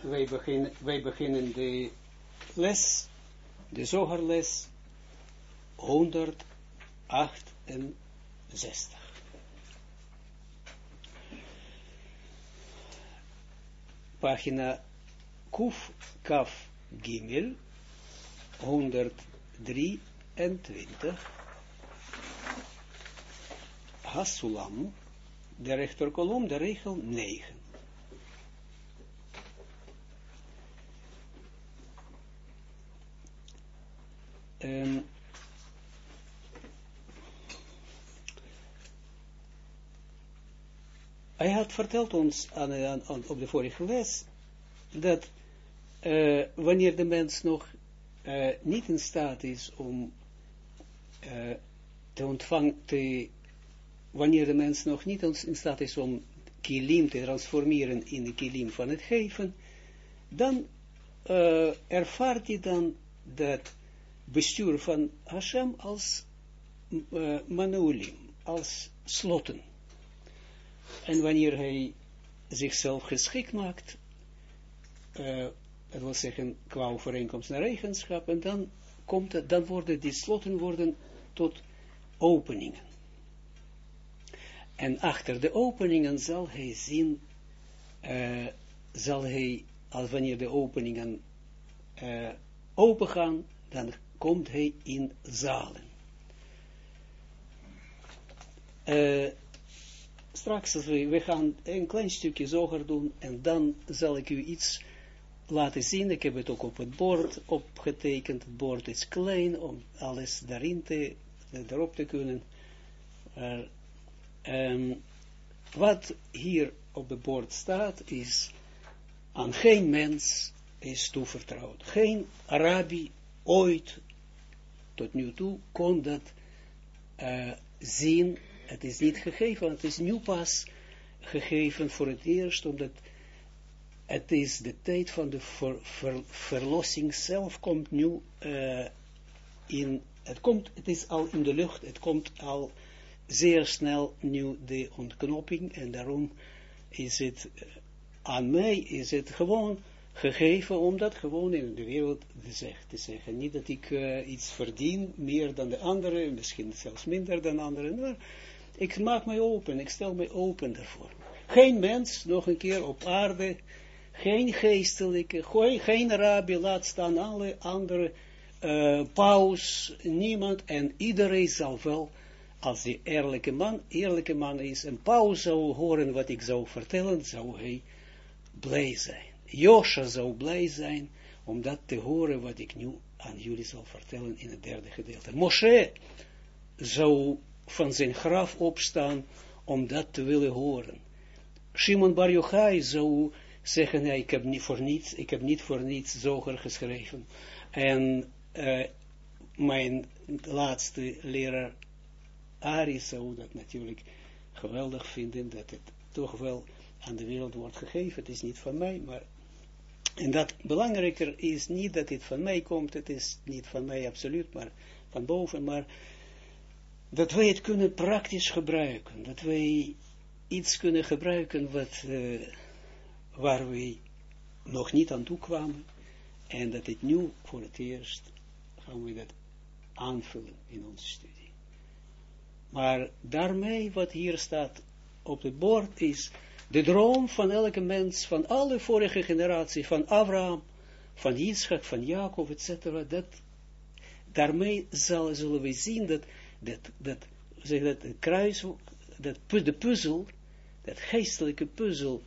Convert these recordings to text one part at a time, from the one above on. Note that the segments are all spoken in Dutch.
wij, beginnen, wij beginnen de les, de zogerles 168. Pagina Kuf Kaf Gimel 123 Hasulam de rechterkolom, de regel 9. Um, hij had verteld ons aan, aan, op de vorige les dat wanneer de mens nog niet in staat is om te ontvangen, wanneer de mens nog niet in staat is om kilim te transformeren in de kilim van het geven, dan uh, ervaart hij dan dat bestuur van Hashem als uh, als sloten. En wanneer hij zichzelf geschikt maakt, uh, dat wil zeggen qua overeenkomst naar eigenschap, en dan, komt het, dan worden die sloten worden tot openingen. En achter de openingen zal hij zien, uh, zal hij, als wanneer de openingen uh, open gaan, dan komt hij in zalen. Uh, straks, we, we gaan een klein stukje zoger doen, en dan zal ik u iets laten zien. Ik heb het ook op het bord opgetekend. Het bord is klein, om alles daarin te, erop te kunnen. Um, wat hier op het bord staat, is aan geen mens is toevertrouwd. Geen Arabi ooit tot nu toe kon dat uh, zien. Het is niet gegeven, het is nu pas gegeven voor het eerst, omdat het is de tijd van de ver, ver, verlossing zelf komt nu uh, in, het komt, het is al in de lucht, het komt al zeer snel nu de ontknoping en daarom is het eh, aan mij is het gewoon gegeven om dat gewoon in de wereld te zeggen. Te zeggen. Niet dat ik uh, iets verdien, meer dan de anderen, misschien zelfs minder dan anderen, maar ik maak mij open, ik stel mij open daarvoor. Geen mens, nog een keer op aarde, geen geestelijke, geen rabbi, laat staan alle andere uh, paus, niemand en iedereen zal wel als die eerlijke man, eerlijke man is, en Paus zou horen wat ik zou vertellen, zou hij blij zijn. Josha zou blij zijn, om dat te horen wat ik nu aan jullie zal vertellen in het derde gedeelte. Moshe zou van zijn graf opstaan, om dat te willen horen. Shimon Bar Yochai zou zeggen, ik heb niet voor niets, ik heb niet voor niets zoger geschreven. En uh, mijn laatste leraar Ari zou dat natuurlijk geweldig vinden, dat het toch wel aan de wereld wordt gegeven. Het is niet van mij, maar... En dat belangrijker is niet dat het van mij komt, het is niet van mij absoluut, maar van boven, maar dat wij het kunnen praktisch gebruiken, dat wij iets kunnen gebruiken wat, uh, waar wij nog niet aan toe kwamen, en dat het nu voor het eerst gaan we dat aanvullen in onze studie. Maar daarmee, wat hier staat op het bord, is de droom van elke mens, van alle vorige generatie, van Abraham, van Yitzchak, van Jacob, etc. Daarmee zal, zullen we zien dat, dat, dat, zeg dat het kruis, dat de puzzel, dat geestelijke puzzel,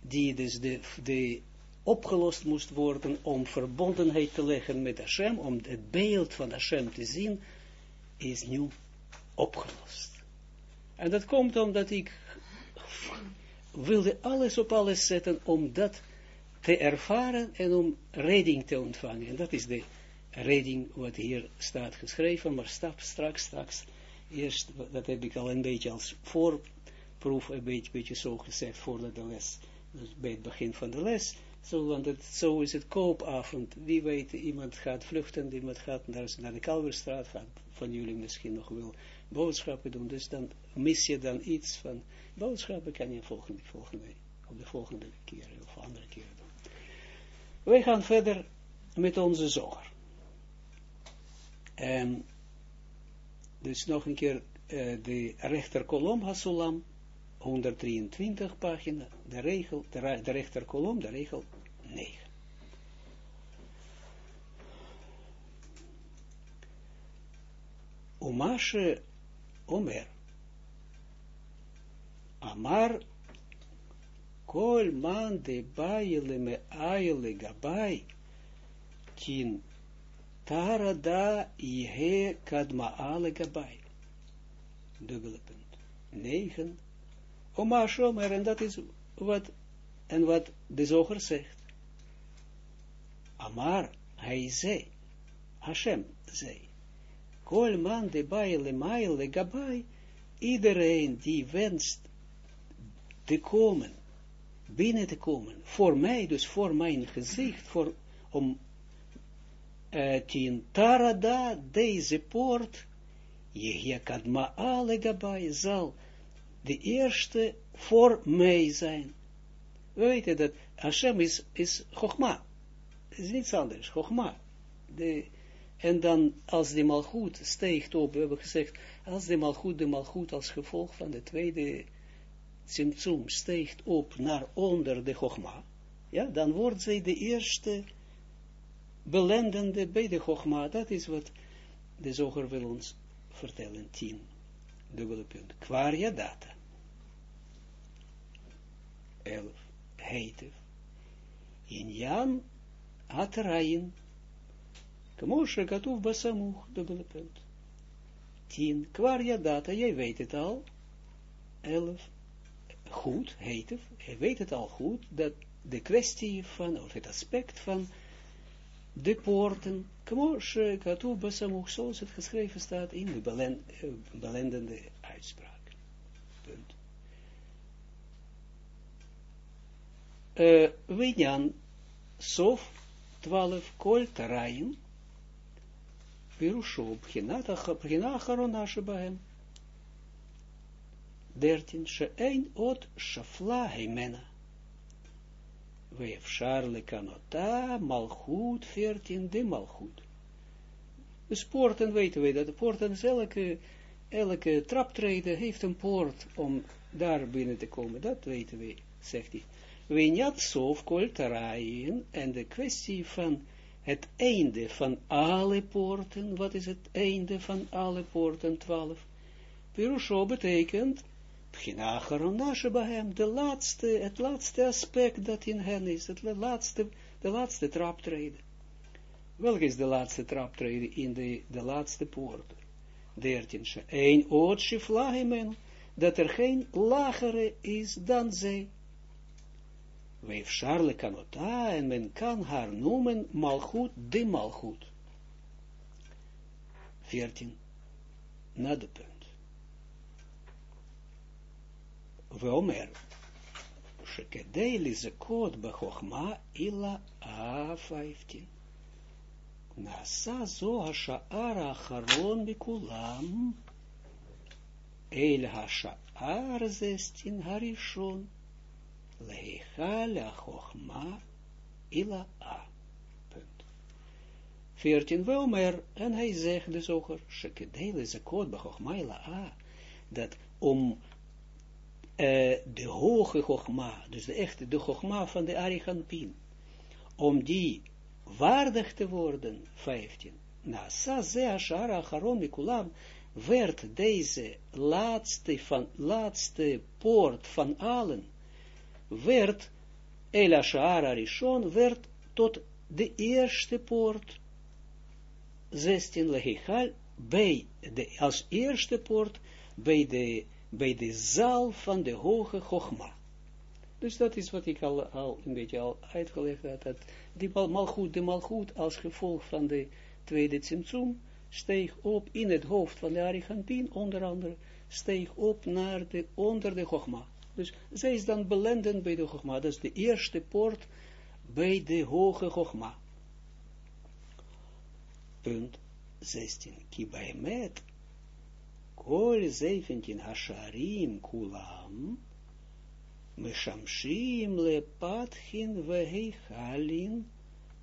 die dus de, de opgelost moest worden om verbondenheid te leggen met Hashem, om het beeld van Hashem te zien, is nu opgelost. En dat komt omdat ik wilde alles op alles zetten om dat te ervaren en om redding te ontvangen. En dat is de redding wat hier staat geschreven, maar stap straks, straks, eerst, dat heb ik al een beetje als voorproef, een beetje, beetje zo gezegd, voordat de les, dus bij het begin van de les, zo, want het, zo is het koopavond, wie weet, iemand gaat vluchten, iemand gaat naar, naar de Kalverstraat, van jullie misschien nog wel boodschappen doen, dus dan mis je dan iets van, boodschappen kan je volgende, volgende, op de volgende keer of andere keer doen. Wij gaan verder met onze zoger. En dus nog een keer uh, de rechterkolom Hasulam, 123 pagina, de regel, de, de rechterkolom, de regel 9. Umashe Omer Amar Kol man de baile me aile gabai tin tarada ihe kadma ale gabai. Dubbele punt. 9. Oma Shomer, en dat is wat, en wat de zoger zegt. Amar, hij zei, Hashem zei, Kol man de baile maile gabai, iedereen die wenst te komen, binnen te komen, voor mij, dus voor mijn gezicht, voor, om uh, tarada, deze poort, je kadma ale gabai, zal de eerste voor mij zijn. We weten dat Hashem is, is Chogma. Het is niets anders, Chogma. De, en dan, als de malgoed steekt op, we hebben gezegd, als de malgoed, de malgoed als gevolg van de tweede Tsimtsum steekt op naar onder de Chogma, ja, dan wordt zij de eerste belendende bij de Chogma. Dat is wat de zoger wil ons vertellen. Tien. Dubbele punt. Kwaria data. Elf. Heitef. Injan Atarayin. Kmoshe katoef basamuch. Dubbele punt. Tien. Kwaria data. Jij weet het al. Elf goed, heet hij weet het al goed, dat de kwestie van, of het aspect van de poorten, kmosh katu basamuch, zoals het geschreven staat in de belen, belendende uitspraak. Punt. Uh, Winjan, Sof, 12, Kol Pirusho, Bchina Acharona Shebahem, 13, she'ein ot shafla heimena. Weefshar lekanota, malchut, 14, de malchut. Dus poorten weten we dat, poorten is elke, elke traptreden heeft een poort om daar binnen te komen, dat weten we, zegt hij. Wenjat sof kol en de kwestie van het einde van alle poorten, wat is het einde van alle poorten, 12? Pirusho betekent de laatste, het laatste aspect dat in hen is, het laatste, de laatste traptreden. Welk is de laatste traptreden in de, de laatste poort? Dertiende, een oot shiflahimen, dat er geen lagere is dan zij. Weef Charle kanota, en men kan haar noemen malgoed, de malgoed. Veertien, na de punt. ואומר, שכדי לזכות בחוכמה אילה ה-15. נעשה זו השער האחרון מכולם, אל השער זה סטין Leichala Chochma Ila A. Punt. 14. Welmer, en hij zegt dus ook, Shekedele Zakot Bachochma Ila A. Dat om eh, de hoge Chochma, dus de echte, de Chochma van de Ariganpin, om die waardig te worden, 15. Na sa ze ashara acharon werd deze laatste, van, laatste poort van allen, werd El Ashara Rishon, werd tot de eerste poort, 16 Lehichal, bij de, als eerste poort, bij de bij de zaal van de hoge Chogma. Dus dat is wat ik al, al een beetje al uitgelegd had, dat die de malgoed als gevolg van de tweede Tsimtsum, steeg op in het hoofd van de Arigantin, onder andere, steeg op naar de, onder de Chogma. Dus zij is dan belendend bij de Chogma, dat is de eerste poort bij de hoge Chogma. Punt 16. met Kol 17 hasharim kulam, meshamshim le patchin veheichalin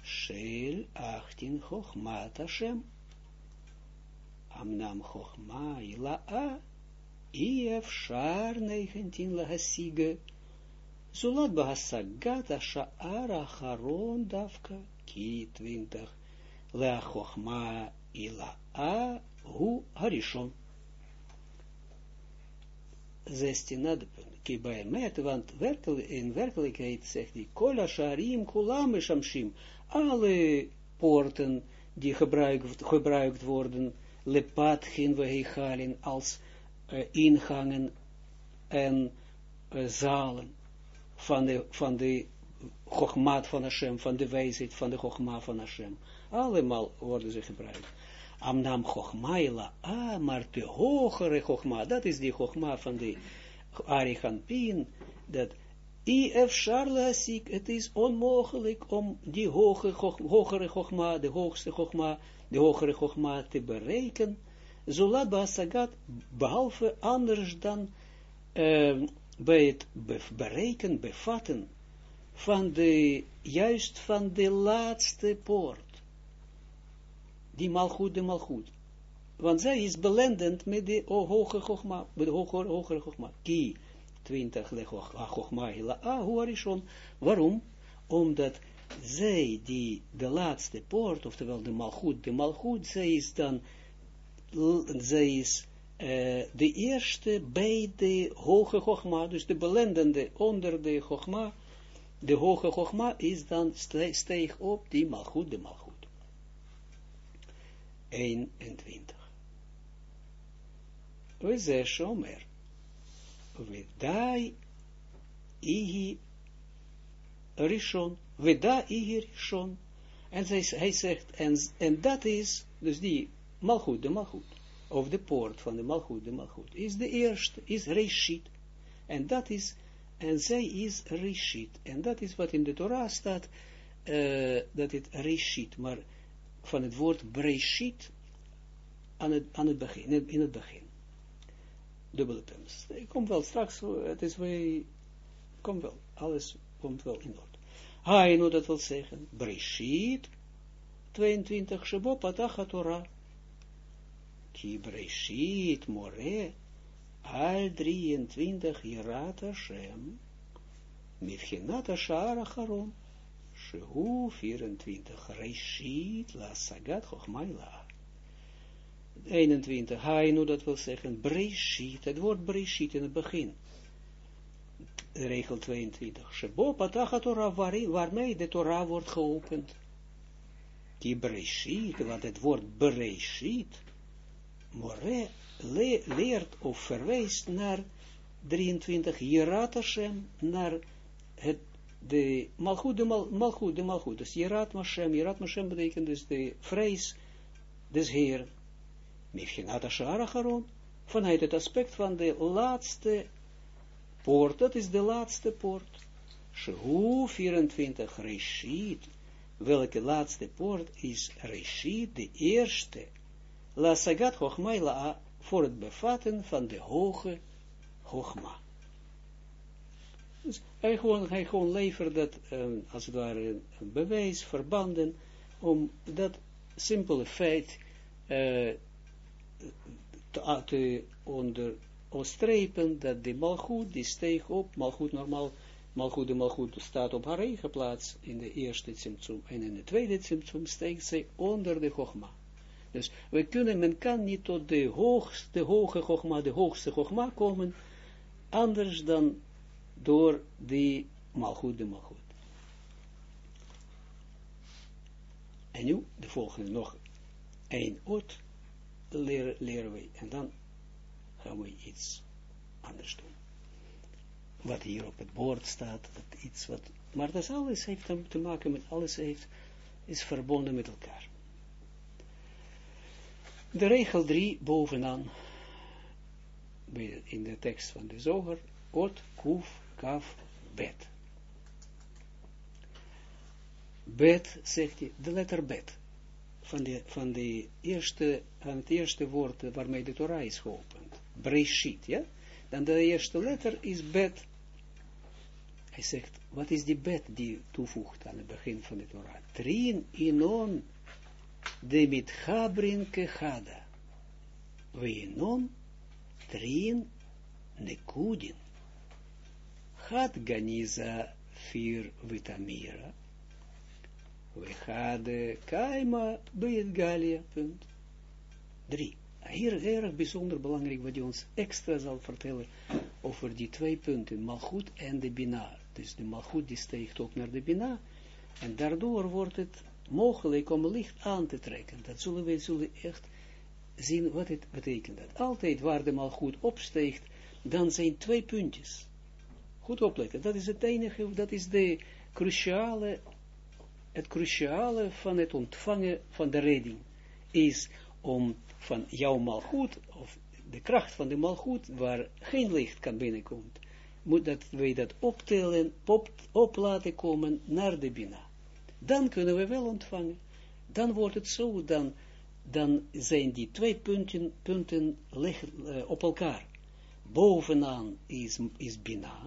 shel achtin chochmat Hashem. Amnam chochma ila'a, Ief shar 19 lahasige, Zulat bahasagat asha'ar acharon davka, ki 20, la chochma ila'a, hu harishon. 16 na de punt. Want in werkelijkheid zegt hij, kola sharim kulam shamshim, alle poorten die gebruikt, worden, lepat gin we als uh, ingangen en uh, zalen van de, van de Chogmaat van Hashem, van de wijsheid van de Chogma van Hashem. Allemaal worden ze gebruikt. Amnam Chogmaila, ah, maar de hogere Chogma, dat is die Chogma van de Arichanpin, dat IF Sharlasik, het is onmogelijk om die hoge, hogere Chogma, de hoogste Chogma, de hogere Chogma te bereiken, zolat Basagat, behalve anders dan uh, bij het bereiken, bevatten van de, juist van de laatste poort. Die malgoed, de malgoed. Want zij is belendend met de hoge gogma, met de hogere, hogere gogma. Ki, 20 le gogma, hila, ah. Waarom? Omdat zij, die de laatste poort, oftewel de malgoed, de malgoed, zij is dan, zij is uh, de eerste bij de hoge gogma, dus de belendende onder de gogma, de hoge gogma is dan steeg op die malgoed, de malgoed. 21. We ze shomer. We dai ihi rishon. We da ihi rishon. En hij zegt, en dat is, dus die malgoed, de malgoed, of de poort van de malgoed, de malgoed, is de eerste, is reshit. En dat is, en zij is reshit. En dat is wat in de Torah staat, uh, dat het reshit, maar van het woord breshit aan het, aan het begin, in het begin. Dubbele punt. Ik kom wel straks, het is weer, kom wel, alles komt wel in orde. Hainu, dat wil zeggen, breshit, 22, Shebo Torah. Ki breshit, more, al 23, Yirat Hashem, Mivchinat Ashar Acharon. Shehu 24, Reishit, La Sagat, Chochmaila. 21, Hainu, dat wil zeggen, Breshit, het woord Breshit in het begin. Regel 22, Shebo Patach Torah, waarmee de Torah wordt geopend. Die Breshit, want het woord Breshit, More, le, leert of verwijst naar 23, Jerat Hashem, naar het de malchut, de mal, malchut, de malchut, dus Jerat Hashem, Jerat Hashem betekent dus de vrees des Heer, Mifchinat Ashar Acharon, vanuit het aspect van de laatste poort, dat is de laatste poort, Shehu 24, Reshit, welke laatste poort is Reshit, de eerste, La Sagat Hochma, voor het bevatten van de hoge Hochma. Dus hij gewoon, hij gewoon levert dat, um, als het ware, een bewijs, verbanden, om dat simpele feit uh, te, te onderstrepen, dat de malgoed, die steeg op, malgoed normaal, malgoed de malgoed staat op haar eigen plaats, in de eerste symptoom, en in de tweede symptoom steekt zij onder de gogma. Dus we kunnen, men kan niet tot de hoogste, hoge gogma, de hoogste gogma komen, anders dan door die malgoed, de malgoed. En nu, de volgende, nog één oot leren, leren we, en dan gaan we iets anders doen. Wat hier op het bord staat, dat iets wat, maar dat alles heeft te maken met, alles heeft, is verbonden met elkaar. De regel 3 bovenaan, in de tekst van de zoger, ot, kuf, kaf, bet. Bet, zegt hij, de letter bet. Van de, van de eerste, van het eerste woord waarmee de Torah is geopend. Breshit, ja? Dan de eerste letter is bet. hij zegt, wat is die bet die toevoegt aan het begin van de Torah? Trin inon de mit gabrin kechada. We inon trin nekudin. Had ganiza vier vitamira. We hadden kaima bij galia, punt. Drie. Hier erg bijzonder belangrijk wat hij ons extra zal vertellen over die twee punten, malgoed en de bina. Dus de malgoed die steekt op naar de bina en daardoor wordt het mogelijk om licht aan te trekken. Dat zullen we zullen echt zien wat het betekent. Dat altijd waar de malgoed opsteegt, dan zijn twee puntjes. Goed opletten, dat is het enige, dat is de cruciale, het cruciale van het ontvangen van de redding, is om van jouw malgoed, of de kracht van de malgoed, waar geen licht kan binnenkomen, moet dat wij dat optellen, op, op laten komen naar de Bina. Dan kunnen we wel ontvangen. Dan wordt het zo, dan, dan zijn die twee punten, punten uh, op elkaar. Bovenaan is, is Bina,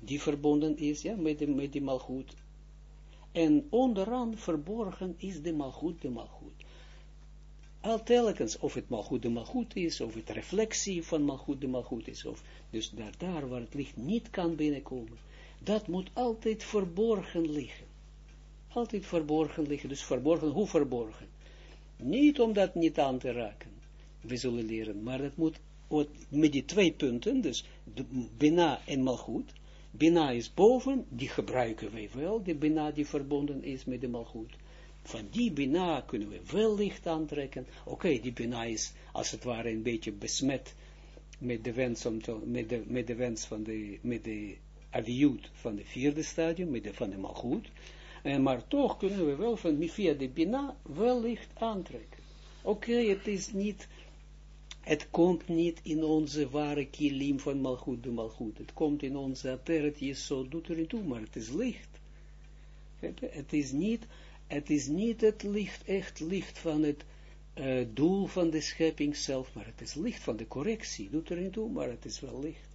die verbonden is ja, met, de, met die malgoed. En onderaan verborgen is de malgoed, de malgoed al telkens, of het malgoed de malgoed is, of het reflectie van malgoed de malgoed is, of, dus daar, daar waar het licht niet kan binnenkomen, dat moet altijd verborgen liggen. Altijd verborgen liggen, dus verborgen, hoe verborgen? Niet om dat niet aan te raken, we zullen leren, maar dat moet met die twee punten, dus Bina en Malchut, Bina is boven, die gebruiken wij wel, de Bina die verbonden is met de Malchut van die Bina kunnen we wel licht aantrekken. Oké, die Bina is als het ware een beetje besmet met de wens, om te, met, de, met de wens van de, met de aviut van de vierde stadium, met de, van de malgoed. En maar toch kunnen we wel van via de Bina wel licht aantrekken. Oké, het is niet, het komt niet in onze ware kilim van malgoed de malgoed. Het komt in onze ateret, zo doet er toe, maar het is licht. Het is niet het is niet het licht, echt licht van het uh, doel van de schepping zelf, maar het is licht van de correctie, doet er niet toe, maar het is wel licht.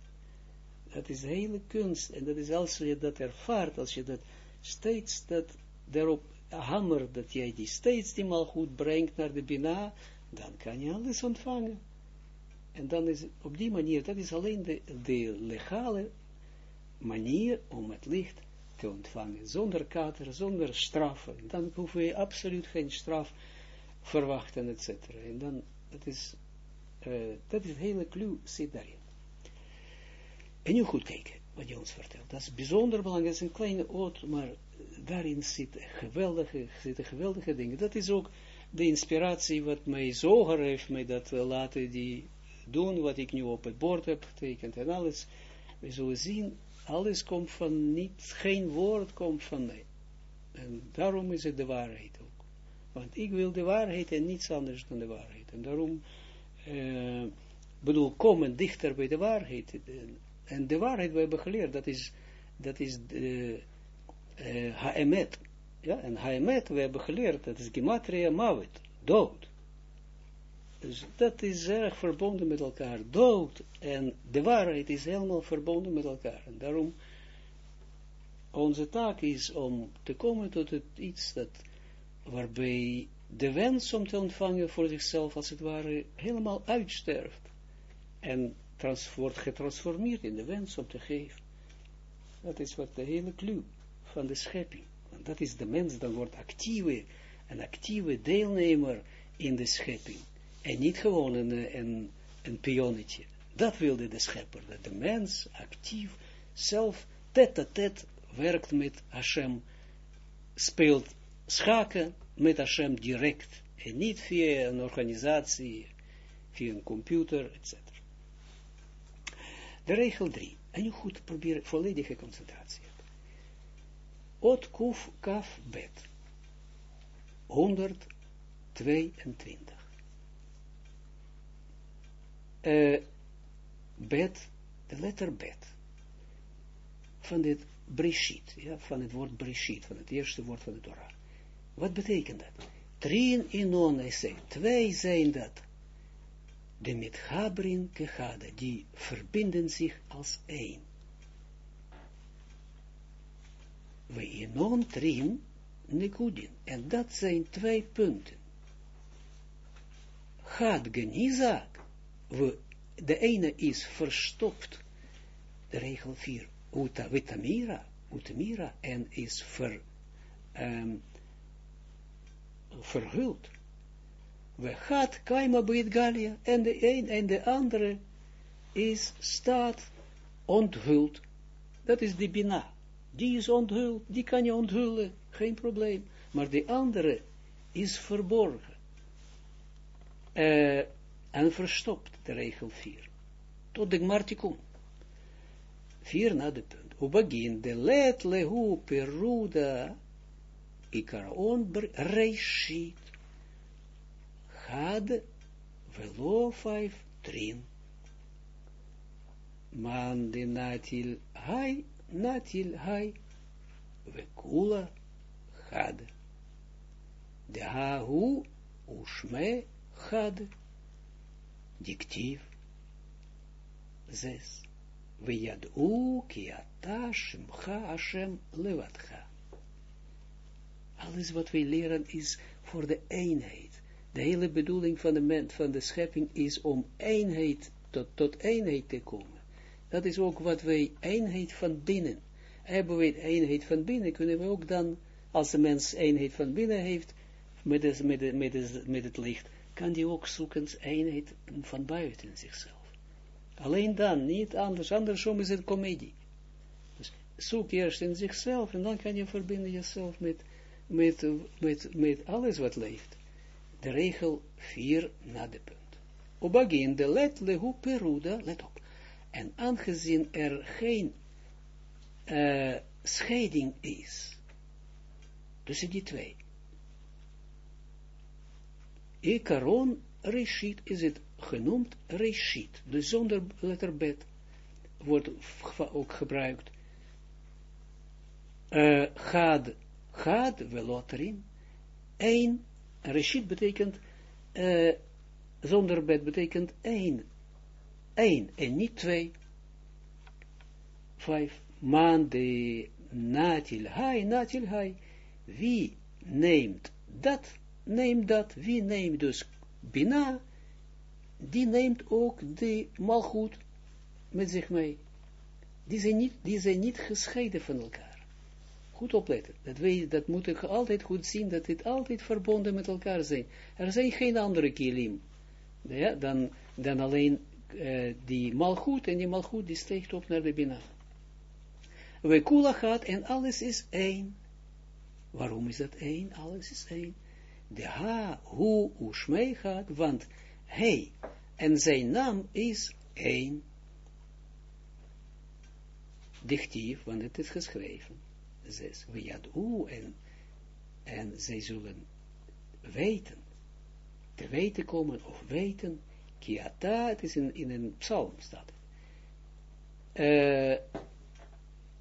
Dat is de hele kunst, en dat is als je dat ervaart, als je dat steeds dat daarop hamert, dat jij die steeds die mal goed brengt naar de Bina, dan kan je alles ontvangen. En dan is op die manier, dat is alleen de, de legale manier om het licht te ontvangen, zonder kater, zonder straffen, dan hoeven we absoluut geen straf verwachten, etc. En dan, dat is, uh, dat is hele clue zit daarin. En nu goed kijken, wat je ons vertelt. Dat is bijzonder belangrijk, dat is een kleine oot, maar daarin zitten geweldige, zitten geweldige dingen. Dat is ook de inspiratie wat mij zoger heeft mij dat uh, laten die doen, wat ik nu op het bord heb getekend en alles. We zullen zien alles komt van niet, geen woord komt van mij. En daarom is het de waarheid ook. Want ik wil de waarheid en niets anders dan de waarheid. En daarom, uh, bedoel, komen dichter bij de waarheid. De waarheid, we hebben geleerd, dat is, dat is de uh, haemet. Ja, en haemet, we hebben geleerd, dat is gematria mawet, dood. Dus dat is erg verbonden met elkaar. Dood en de waarheid is helemaal verbonden met elkaar. En daarom, onze taak is om te komen tot het iets dat, waarbij de wens om te ontvangen voor zichzelf, als het ware, helemaal uitsterft. En wordt getransformeerd in de wens om te geven. Dat is wat de hele clue van de schepping. Want dat is de mens, dan wordt actieve, een actieve deelnemer in de schepping. En niet gewoon een, een, een pionnetje. Dat wilde de schepper, dat de mens actief zelf tet-a-tet werkt met Hashem, speelt schaken met Hashem direct. En niet via een organisatie, via een computer, etc. De regel 3. En nu goed proberen volledige concentratie. Ot kuf kaf bet. 122 uh, bet, de letter bet, van dit Breshit, ja, van het woord Breshit, van het eerste woord van de Torah. Wat betekent dat? Trien inon, hij zegt, twee zijn dat. De met Habrin kechade, die verbinden zich als één. we inon trim nekudin. En dat zijn twee punten. Gaat genizak, de ene is verstopt, de regel 4, uta vitamira, utamira, en is ver, um, verhuld. We gaat kaima beit galia, en de een en de andere is, staat onthuld. Dat is de bina. Die is onthuld, die kan je onthullen, geen probleem. Maar de andere is verborgen. Uh, en verstopt, de regel 4. Tot de gmartikun. 4 na de punt. Op begin de let lehu peruda ikaron reishit. Had velo 5 trin man de natil hai, natil hai, kula had. De hu ushme had. Dictief. Zes. u ki ata shemcha Hashem levadcha. Alles wat wij leren is voor de eenheid. De hele bedoeling van de mens, van de schepping is om eenheid, tot, tot eenheid te komen. Dat is ook wat wij eenheid van binnen. Hebben we eenheid van binnen, kunnen we ook dan, als de mens eenheid van binnen heeft, met, het, met, met, licht, kan die ook zoeken eenheid van buiten zichzelf. Alleen dan, niet anders. Andersom is het komedie. Dus zoek eerst in zichzelf en dan kan je verbinden jezelf met, met, met alles wat leeft. De regel 4 na de punt. Op begin de let lehu peruda, let op. En aangezien er geen uh, scheiding is tussen die twee. Ikaron reshit is het genoemd reshit. Dus zonder letterbed wordt ook gebruikt. Uh, had, had veloterin. Eén, reshit betekent, uh, zonder bed betekent één één en niet twee. Vijf. Man de natil hai, natil hai. Wie neemt dat, neemt dat, wie neemt dus bina, die neemt ook de malgoed met zich mee. Die zijn niet, die zijn niet gescheiden van elkaar. Goed opletten. Dat, dat moet ik altijd goed zien, dat dit altijd verbonden met elkaar zijn. Er zijn geen andere kilim. Ja, dan, dan alleen uh, die malgoed, en die malgoed die steekt op naar de bina. We kula gaat en alles is één. Waarom is dat één? Alles is één. De ha, hu, ushmei gaat, want hij en zijn naam is één. Dichtief, want het is geschreven. Zes, u en, en zij zullen weten, te weten komen of weten, Kiata, het is in, in een psalm staat. Uh,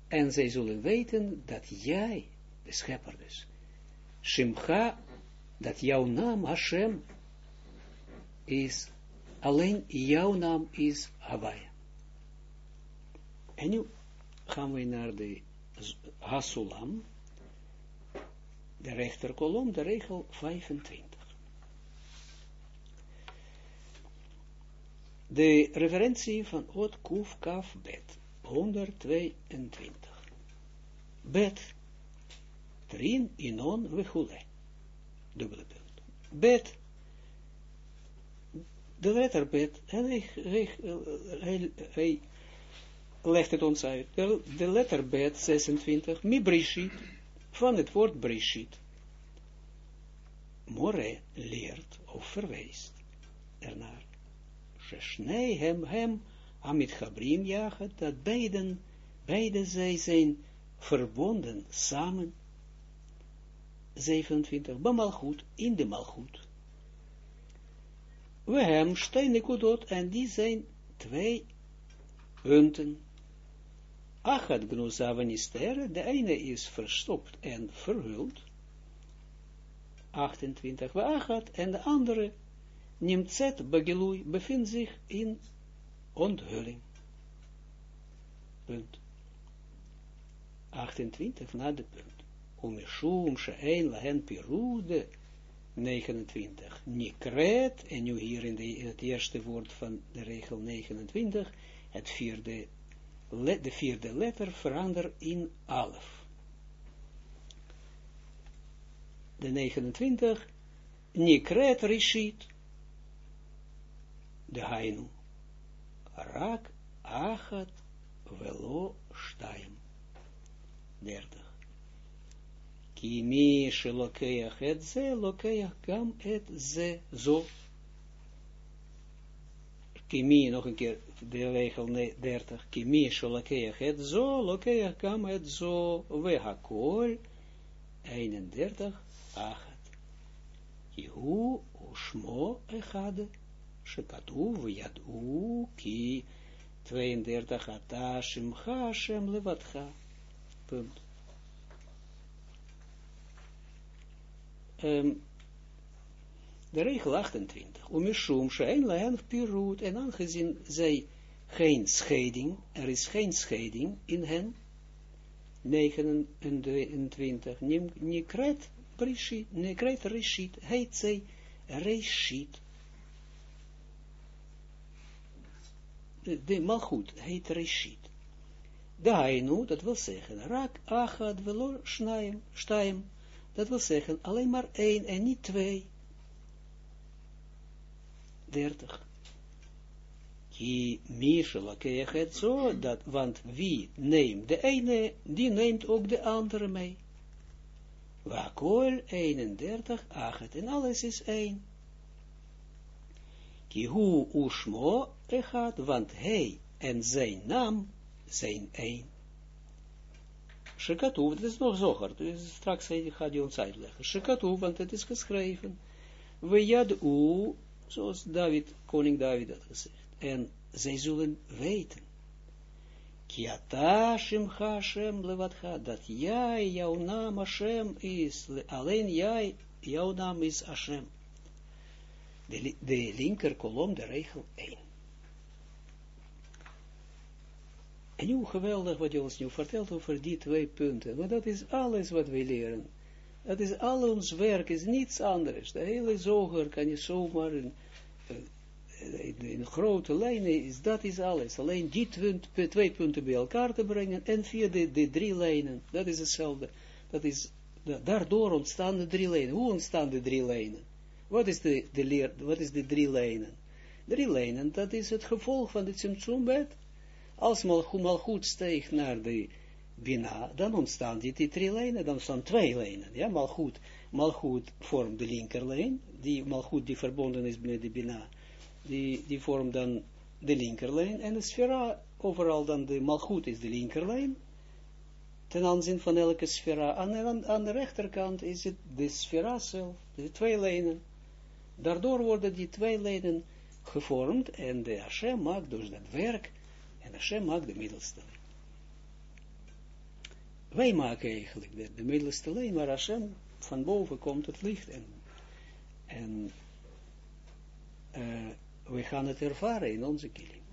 en zij zullen weten dat jij, de schepper dus, Shimcha, dat jouw naam Hashem is, alleen jouw naam is Hawaii. En nu gaan we naar de Hasulam, de rechterkolom, de regel 25. De referentie van Ot Kuf Kaf Bet, 122. Bet, Trin, Inon, Wechule. Dubbele punt. Bet, de letter Bet, en hij, legt het ons uit. De, de letter Bet, 26, mi Brishit, van het woord Brishit. More leert of verwijst ernaar. Sheshnei hem hem amit chabrim jaget, dat beiden, beide zij zijn verbonden samen. 27, bemalchut, in de malchut. We hem steinikudot, en die zijn twee punten. Achat gnuzavanister, de ene is verstopt en verhuld. 28, we en de andere Nimtzet Bagilui bevindt zich in onthulling. Punt. 28, na de punt. Umishum she'ein lahen pirude, 29. Nikret, en nu hier in, het eerste woord van de regel 29, het vierde, de vierde letter verander in alf. De 29, Nikret Rishit, de Hainu, Rak Achat Velo Shtaim. 30. Ki mi shelokeach et ze, lokeach gam et ze, zo. Ki mi, nog een keer, de regel 30. Ki mi shelokeach et zo, lokeach gam et zo, we hakol, 31, achat. Ki hu, ushmo, echade, shekatuv, yadu, ki, 32, ata, shimcha, shem, levatcha. Punt. Um, de regel 28. Umishum shein lahen pirut. En aangezien zij geen scheiding, er is geen scheiding in hen. 29. Nikret Brishit, Nikret Rishit, heet zij Rishit. De malchut heet Rishit. Dainu, dat wil zeggen, rak achad velo shnaim, shtaim, dat wil zeggen, alleen maar één en niet twee. 30. Ki mishalakeach het zo, dat, want wie neemt de ene, die neemt ook de andere mee. Wakol 31, achet, en alles is één. Ki hu ushmo echad, want hij en zijn naam zijn één. Shekatu, dat is nog zoger, dus straks gaat hij ons uitleggen. Shekatu, want het is geschreven. We jad u, zoals David, koning David had gezegd. En zij zullen weten. Kiata Shemcha Hashem levadcha, dat jij, jouw naam Hashem is, alleen jij, jouw naam is Hashem. De, de linker kolom, de regel 1. En nu geweldig wat je ons nu vertelt over die twee punten. Want dat is alles wat wij leren. Dat is al ons werk, is niets anders. De hele zoger kan je zomaar in, in, in grote lijnen, is, dat is alles. Alleen die twee punten bij elkaar te brengen en via de, de drie lijnen. Dat is hetzelfde. Dat is, daardoor ontstaan de drie lijnen. Hoe ontstaan de drie lijnen? Wat is de, de leer, wat is de drie lijnen? Drie lijnen, dat is het gevolg van de Tsimtsumbet als Malchut steekt naar de Bina, dan ontstaan die, drie dan staan twee lijnen. Ja, Malchut, Malchut vormt de linkerlijn, die Malchut die verbonden is met de Bina, die, die vormt dan de linkerlijn, en de sfera, overal dan de Malchut is de linkerlijn, ten aanzien van elke sfera. Aan, aan, de rechterkant is het de sfera zelf, de twee lijnen. Daardoor worden die twee lijnen gevormd, en de Hashem maakt dus dat werk, en Hashem maakt de middelste. Wij maken eigenlijk de, de middelste lijn, maar Hashem van boven komt het licht en, en uh, we gaan het ervaren in onze kilim.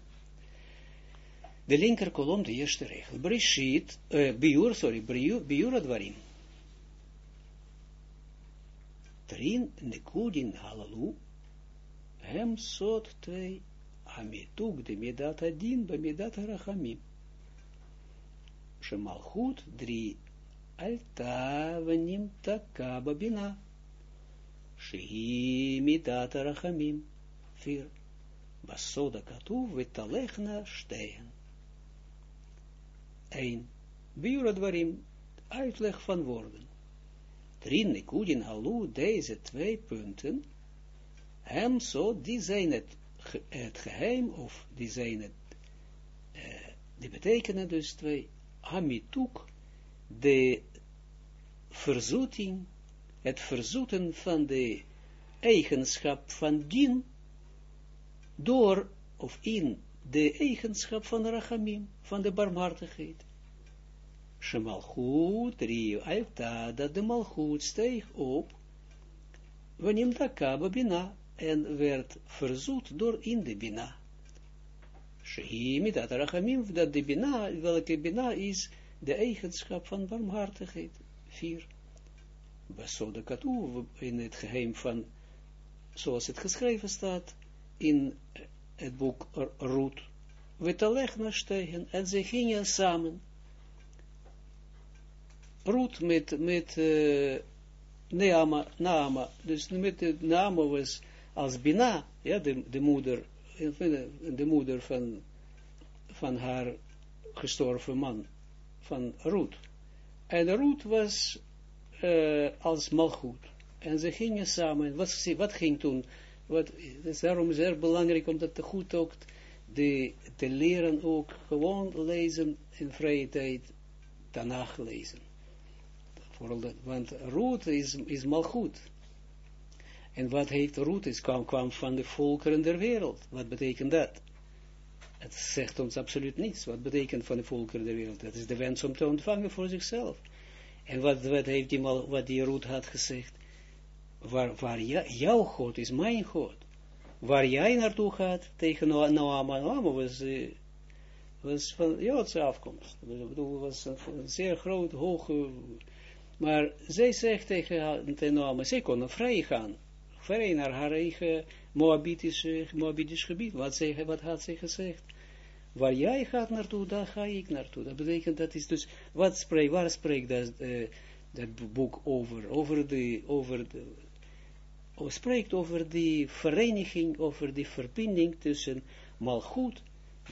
De linker kolom, de eerste regel. Brishit, uh, biur, sorry, biur advarim. Trin nekudin halalu, hem sot twee Amituk de Medat Adin Bamidat Rachamim. Shemalchut drie Alta Vanim Taka Babina. Shehi Midat Rachamim. Vier. Basoda Katuv Vitalechna Steen. Een. Biura Dwarim. Uitleg van woorden. Drie Nikudin Halu, deze twee punten. Hem zo, die zijn het geheim, of die zijn het, die betekenen dus twee, amituk, de verzoeting, het verzoeten van de eigenschap van din, door, of in de eigenschap van rachamim, van de barmhartigheid. Shemalchut, drie, alta, de malchut steeg op, wanneer de en werd verzoet door in de Bina. Shehi dat Rachamim, dat de Bina, welke Bina is, de eigenschap van barmhartigheid. Vier. Besode katu, in het geheim van, zoals het geschreven staat, in het boek Ruth. We naar stegen, en ze gingen samen. Ruth met, met uh, Neama, Naama, dus met Naama was als Bina, ja, de, de moeder, de moeder van, van haar gestorven man, van Ruth. En Ruth was uh, als Malchut. En ze gingen samen, wat, wat ging toen, wat, het is daarom zeer belangrijk om dat te goed ook de, te leren ook gewoon lezen in vrije tijd, Tanach lezen. Vooral dat, want Ruth is, is Malchut. En wat heeft Ruth is, kwam, kwam van de volkeren der wereld. Wat betekent dat? Het zegt ons absoluut niets. Wat betekent van de volkeren der wereld? Dat is de wens om te ontvangen voor zichzelf. En wat, wat heeft die, wat die Ruth had gezegd? Waar, waar jouw God is mijn God. Waar jij naartoe gaat tegen Noama. Noama was, uh, was van Joodse afkomst. Was een, zeer groot, hoge... Maar zij zegt tegen Noama, zij kon vrij gaan vrij naar haar eigen Moabitisch gebied. Wat, wat had zij gezegd? Waar jij gaat naartoe, daar ga ik naartoe. Dat betekent, dat is dus, wat spreekt, waar spreekt dat, uh, dat boek over? Over de, over de, oh, spreekt over die vereniging, over die verbinding tussen Malchut,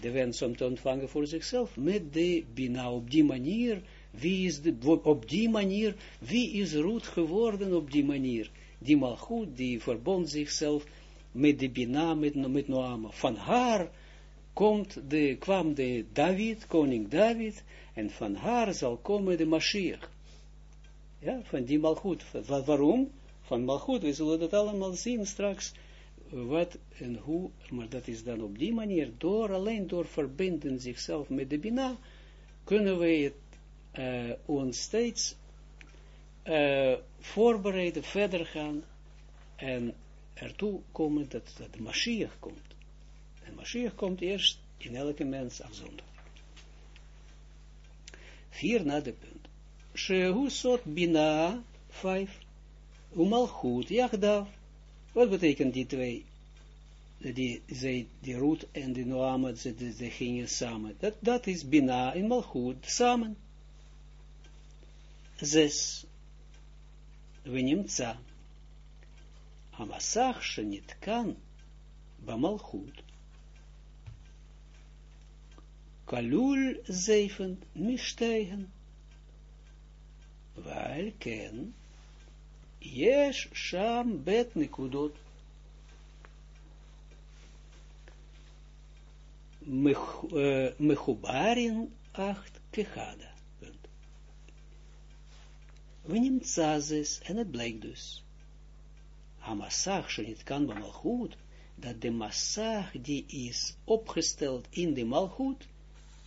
de wens om te ontvangen voor zichzelf, met de Bina, op die manier, wie is de, op die manier, wie is geworden op die manier? Die malchut, die verbond zichzelf met de Bina, met, met Noama. Van haar komt de, kwam de David, koning David, en van haar zal komen de Mashiach. Ja, van die malchut. Waarom? Van malchut, we zullen dat allemaal zien straks, wat en hoe, maar dat is dan op die manier, door, alleen door verbinden zichzelf met de Bina, kunnen we het, uh, ons steeds uh, voorbereiden, verder gaan en ertoe komen dat, dat de Mashiach komt. En Mashiach komt eerst in elke mens afzonderlijk. Vier na de punt. Shehu sot bina, vijf. Umalchut, jachdav. Wat betekent die twee? Die, zij, die Ruth en de Noam, ze, ze gingen samen. Dat, dat is bina en malchut samen. Zes. ונמצא המסך שנתקן במלכות כלול zeven משתיהן ועל כן יש שם בית נקודות מחוברים אך כחדה Wnimtzazes, en het blijkt dus. Hamassach, niet kan bij dat de massach die is opgesteld in de malchut,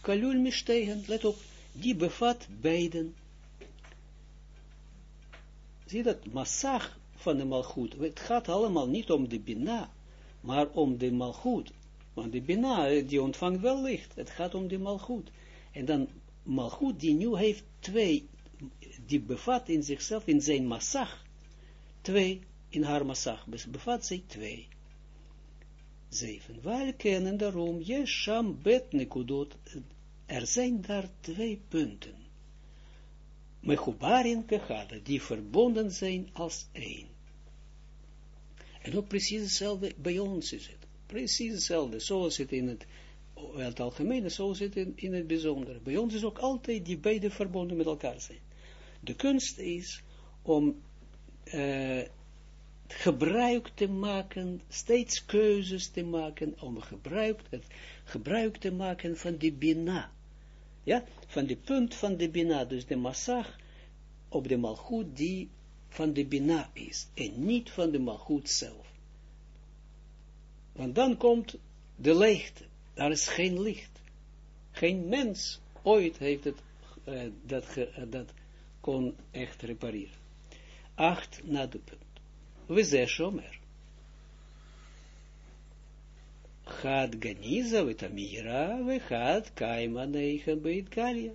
kalul mistegen, let op, die bevat beiden. Zie dat, massach van de malchut, het gaat allemaal niet om de bina, maar om de malchut. Want de bina, die ontvangt wel licht, het gaat om de malchut. En dan malchut, die nu heeft twee die bevat in zichzelf, in zijn massag, twee, in haar massag, bevat zij twee. Zeven. Wij kennen daarom, Yesham bet nekudot, er zijn daar twee punten. Mechubarin kechada, die verbonden zijn als één. En ook precies hetzelfde bij ons is het. Precies hetzelfde, zoals het in het, het algemene, zoals het in, in het bijzondere. Bij ons is ook altijd die beide verbonden met elkaar zijn. De kunst is om uh, gebruik te maken, steeds keuzes te maken, om gebruik, het gebruik te maken van de bina. Ja, van de punt van de bina, dus de massag op de malgoed die van de bina is, en niet van de malgoed zelf. Want dan komt de licht, daar is geen licht. Geen mens ooit heeft het, uh, dat, ge, uh, dat kon echt repareren. Acht na de punt. We zes shomer. Had ganiza we tamira, we had kaima neichen beit galia.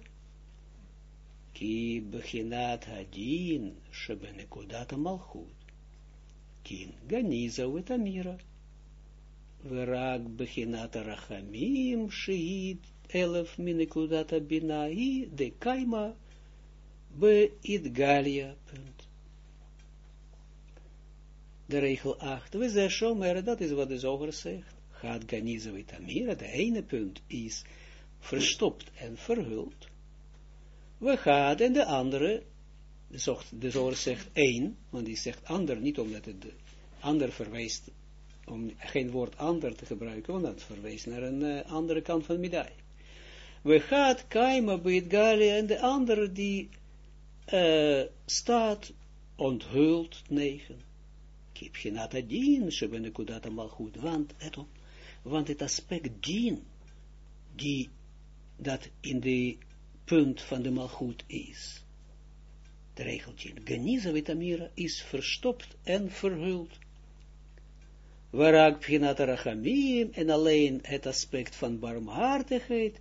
ki beginat hadin, shebenekudat malchut. Tien, ganiza wet amira. Beginat rachamim, sheid, elef minekudat abinai, de kaima, idgalia, punt. De regel 8, we zeggen shomer, dat is wat de zoger zegt. Gaat ganiza wet amira, de ene punt is verstopt en verhuld. We gaan en de andere, de zoger zegt één, want die zegt ander, niet omdat het de ander verwijst, om geen woord ander te gebruiken, want dat verwijst naar een uh, andere kant van medaille. We gaat kaima bij Gali en de andere die uh, staat onthuld negen. Kip genata dien, shebenekudat amal goed, want het, want het aspect dien, die dat in de punt van de malgoed is. De regeltje, Geniza vitamira is verstopt en verhuld. Waarak pchinat rachamim en alleen het aspect van barmhartigheid,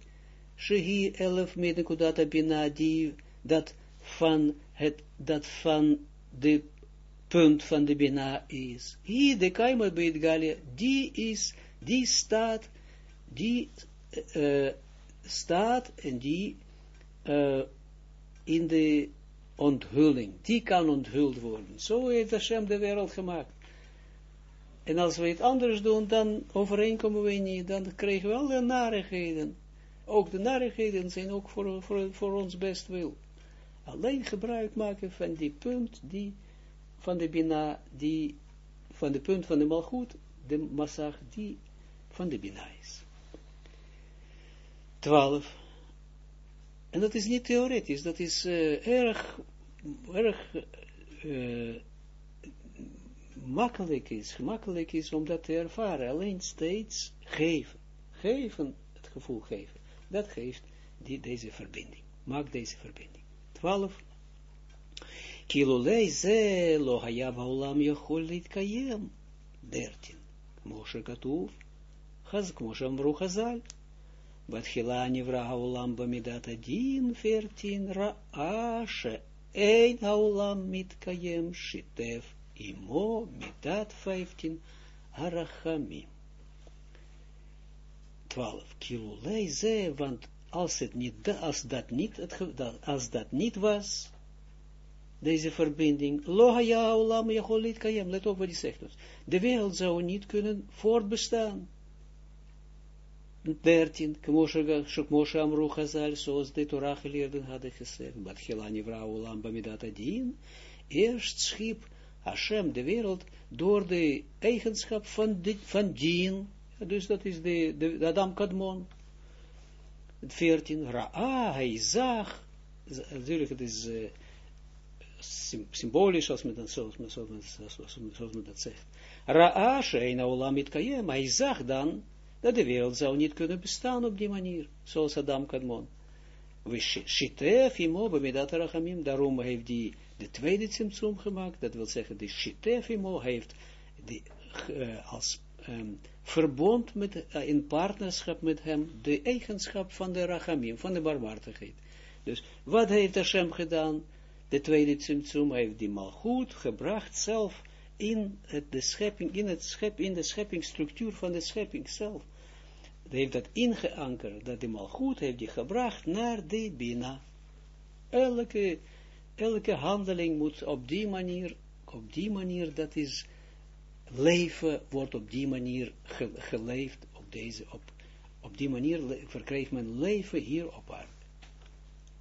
shehi elf medekudata bina, die dat van het, dat van de punt van de bina is. Hier de kaima beit galia, die is, die staat, die uh, staat en die uh, in de onthulling, die kan onthuld worden. Zo heeft Hashem de wereld gemaakt. En als we het anders doen, dan overeenkomen we niet, dan krijgen we alle narigheden. Ook de narigheden zijn ook voor, voor, voor ons best wil. Alleen gebruik maken van die punt, die van de Bina, die van de punt van de Malchut, de Massag, die van de Bina is. 12. En dat is niet theoretisch, dat is uh, erg, erg uh, makkelijk is, gemakkelijk is om dat te ervaren. Alleen steeds geven. Geven, het gevoel geven. Dat geeft die, deze verbinding. Maak deze verbinding. 12. Kilolei ze lo baolam yachol litkayem. 13. Moshe katuv. Chaz, Moshe amru chazal. Batchila nivra haolam bamidat adin. 14. Ra'ashe. Ein haolam mitkayem shitef imo midat 15 arachamim. 12. Kilulei ze, want als, het niet, als, dat niet, het, als dat niet was, deze verbinding, loha ja olam jacholit kayem, let op wat hij zegt ons. De wereld zou niet kunnen voortbestaan. 13, Moshe Amru Chazal, zoals de Torah geleerden hadden gezegd, Batchilani vrouw olam bamidat adin, eerst schiep Hashem de wereld door de eigenschap van, de, van dien, dus dat is de, de, Adam Kadmon, 14, Ra'a, hij zag, natuurlijk het is uh, symbolisch, als men dat, zoals, zoals, zoals, zoals men dat zegt. Ra'a, sheina olam mitkayem, hij zag dan, dat de wereld zou niet kunnen bestaan op die manier, zoals Adam Kadmon. We shitef imo bemidat rachamim, daarom heeft die de tweede Tsimtsum gemaakt, dat wil zeggen, de Shitefimo heeft die, uh, als um, verbond met, uh, in partnerschap met hem, de eigenschap van de Rachamim, van de barmhartigheid. Dus, wat heeft Hashem gedaan? De tweede Tsimtsum heeft die malgoed gebracht zelf in het, de schepping, in, het schep, in de scheppingsstructuur van de schepping zelf. Hij heeft dat ingeankerd, dat die malgoed heeft die gebracht naar de Bina. Elke elke handeling moet op die manier, op die manier, dat is, leven wordt op die manier geleefd, op deze, op, op die manier verkrijgt men leven hier op aarde.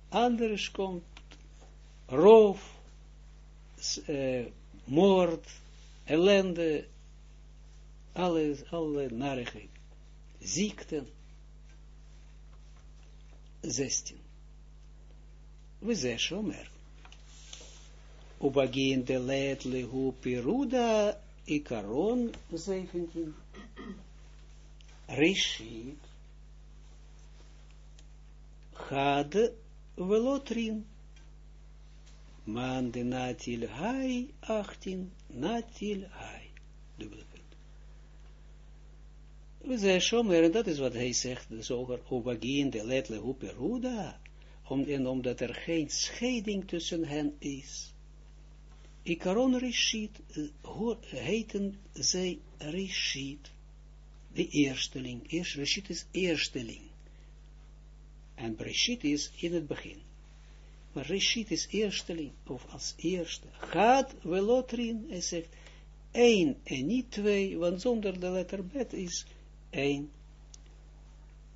Anders komt roof, uh, moord, ellende, alles, alle narigheid, ziekten. 16. We zeggen, Shomer. Ubagin de let lehu piruda ikaron 17. Rishit. Had velotrin. Man de natil hai 18. Natil hai. Dubbele punt. We zeggen, Shomer, en dat is wat hij zegt, de zoger, Ubagin de let lehu piruda. om, en omdat er geen scheiding tussen hen is. Ikaron Rishit heten zij Rishit, de eersteling. Eerst, Rishit is eersteling. En Rishit is in het begin. Maar Rishit is eersteling, of als eerste. Gaat velotrin, hij zegt, één en niet twee, want zonder de letter bet is één.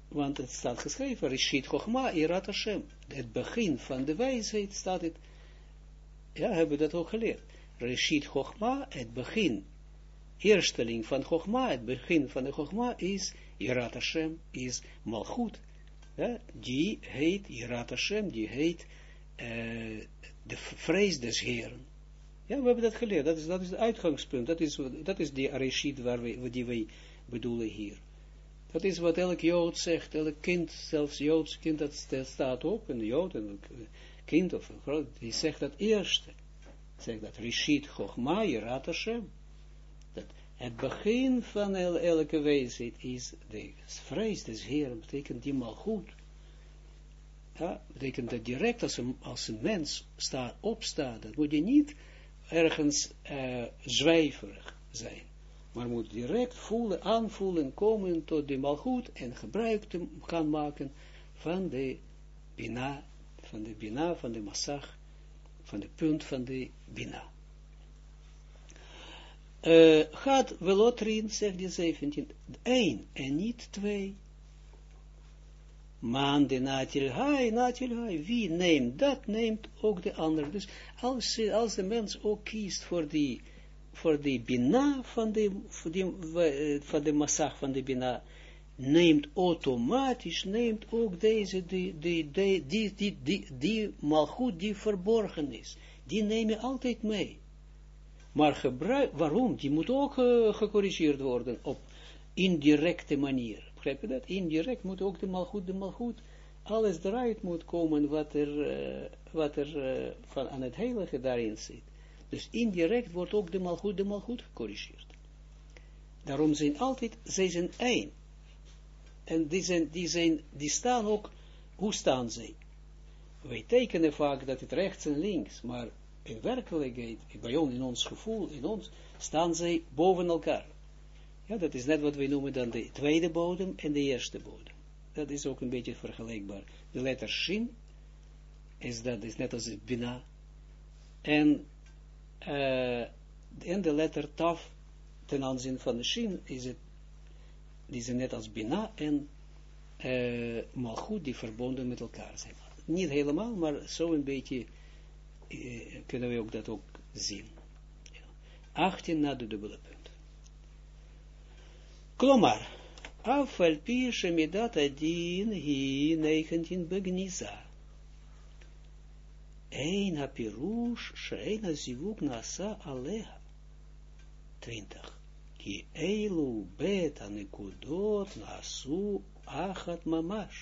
Want het staat geschreven, Rishit Chochma, Irat Hashem. Het begin van de wijsheid staat het, ja, hebben we dat ook geleerd. Rishit Chochma, het begin, eersteling van Chochma, het begin van de Chochma is, Irat Hashem, is Malchut. Ja, die heet, Irat Hashem, die heet uh, de vrees des Heren. Ja, we hebben dat geleerd. Dat is, dat is het uitgangspunt. Dat is, dat is die areshit waar we, die wij bedoelen hier. Dat is wat elk Jood zegt, elk kind, zelfs Joods kind, dat staat op, een Jood, een kind of een groot, die zegt dat eerste. Zegt dat Rishit Chochma, Yirat. Dat het begin van el, elke wijsheid is de vrees des Heeren, betekent die mal goed. Ja, betekent dat direct als een, als een mens staat, opstaat, dat moet je niet ergens uh, zwijverig zijn. Maar moet direct voelen, aanvoelen, komen tot de malgoed en gebruik te gaan maken van de bina, van de bina, van de massag, van de punt van de bina. Uh, gaat velotrin, zegt die 17, één en niet twee. Man de natil hai. Wie neemt dat, neemt ook de ander. Dus als, als de mens ook kiest voor die, voor die bina van de, voor die, van de massag van de bina, neemt automatisch, neemt ook deze, die, die, die, die, die, die, die malgoed die verborgen is. Die neem je altijd mee. Maar gebruik, waarom? Die moet ook uh, gecorrigeerd worden op indirecte manier. Begrijp je dat? Indirect moet ook de malgoed, de malgoed, alles eruit moet komen wat er, uh, wat er uh, van aan het heilige daarin zit. Dus indirect wordt ook de malgoed, de malgoed gecorrigeerd. Daarom zijn altijd, zij zijn één. En die, zijn, die, zijn, die staan ook, hoe staan zij? Wij tekenen vaak dat het rechts en links, maar in werkelijkheid, bij ons, in ons gevoel, in ons, staan zij boven elkaar. Ja, dat is net wat wij noemen dan de tweede bodem en de eerste bodem. Dat is ook een beetje vergelijkbaar. De letter shin is dat is net als het bina. En, uh, en de letter taf ten aanzien van de shin is het, die zijn net als bina en uh, malchut die verbonden met elkaar zijn. Niet helemaal, maar zo een beetje uh, kunnen we ook dat ook zien. 18 na de dubbele punt. Klomar, afval pi shemidat adin hi 19 begniza. Ein hapirush shein zivuk nasa aleha. 20. Ki eilu bet anikudot nasu achat mamash.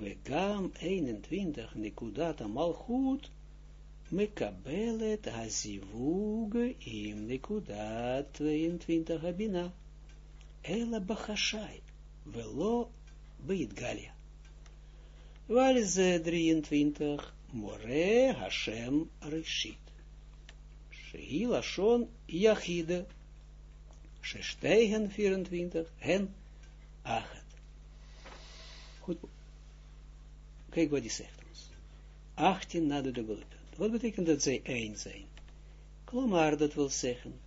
Vegam 21 nikudat amalchut mekabelet hazivug im nikudat 22 abina. Ela bachashai, velo beitgalia. Waar is 23? More Hashem Rishit. Shehi Lashon Yachide. Shestegen 24. Hen Achet. Goed. Kijk wat hij zegt ons. 18 na de dubbele punt. Wat betekent dat zij één zijn? Klomar, dat wil zeggen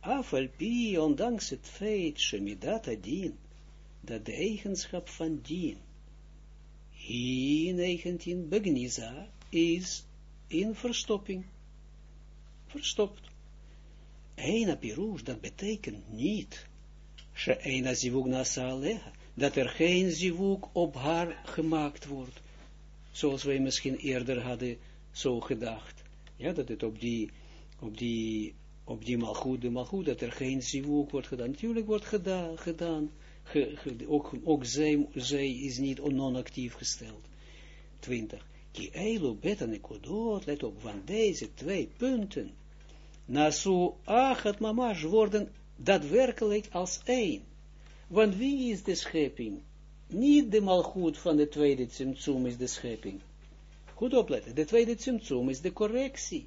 Afalpi, ondanks het feit, Shemidat Adin, dat de eigenschap van dien, in 19 Begniza, is in verstopping. Verstopt. Eina pirush, dat betekent niet, Sheina zivug nasa dat er geen zivug op haar gemaakt wordt, zoals wij misschien eerder hadden zo gedacht. Ja, dat het op die, op die op die malgoed, de malgoed, dat er geen zivuk wordt gedaan. Natuurlijk wordt gedaan, gedaan ook, ook zij, zij is niet non-actief gesteld. 20. Ki eilu beta nekodot, let op, van deze twee punten, nasu achat mamash worden daadwerkelijk als één. Want wie is de schepping? niet de malgoed van de tweede Tsimtsum is de schepping. Goed opletten, de tweede Tsimtsum is de correctie.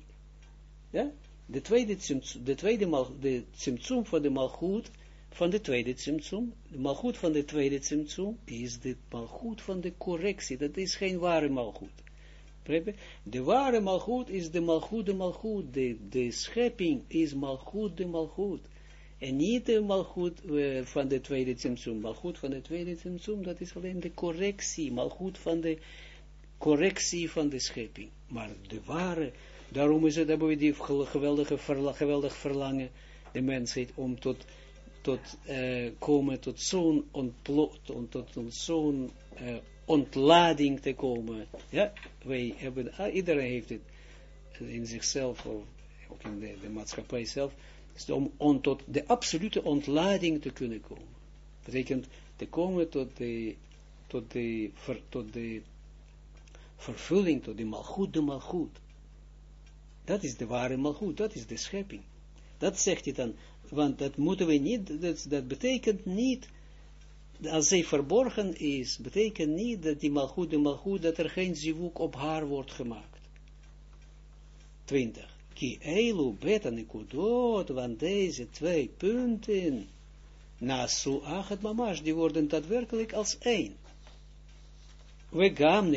Ja? De tweede Tsimtsum, de tweede mal, de van de malgoed van de tweede Tsimtsum, de malgoed van de tweede Tsimtsum is de malgoed van de correctie, dat is geen ware malgoed. De ware malgoed is de malgoed de malgoed, de, de schepping is malgoed de malgoed. En niet de malgoed uh, van de tweede Tsimtsum. Malgoed van de tweede Tsimtsum, dat is alleen de correctie. Malgoed van de correctie van de schepping. Maar de ware, daarom is het, hebben we die geweldige verla, geweldig verlangen, de mensheid, om tot, tot uh, komen tot zo'n tot, tot zo'n uh, ontlading te komen. Ja, wij hebben, ah, iedereen heeft het in zichzelf, of ook in de, de maatschappij zelf, is om on, tot de absolute ontlading te kunnen komen. Betekent te komen tot de, tot de, tot de vervulling, tot de malgoed, de malgoed. Dat is de ware malgoed, dat is de schepping. Dat zegt hij dan, want dat moeten we niet, dat, dat betekent niet, als zij verborgen is, betekent niet dat die malgoed, de malgoed, dat er geen zivuk op haar wordt gemaakt. 20. Ki eilu beta nekudot, want deze twee punten, nasu achat mamash, die worden daadwerkelijk als één. We gam